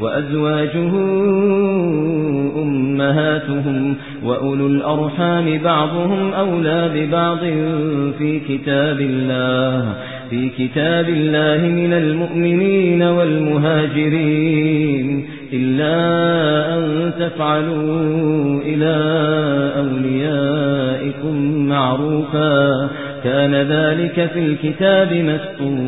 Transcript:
وأزواجه أمهاتهم وأولو الأرحام بعضهم أولى ببعض في كتاب الله في كتاب الله من المؤمنين والمهاجرين إلا أن تفعلوا إلى أوليائكم معروفا كان ذلك في الكتاب مسطورا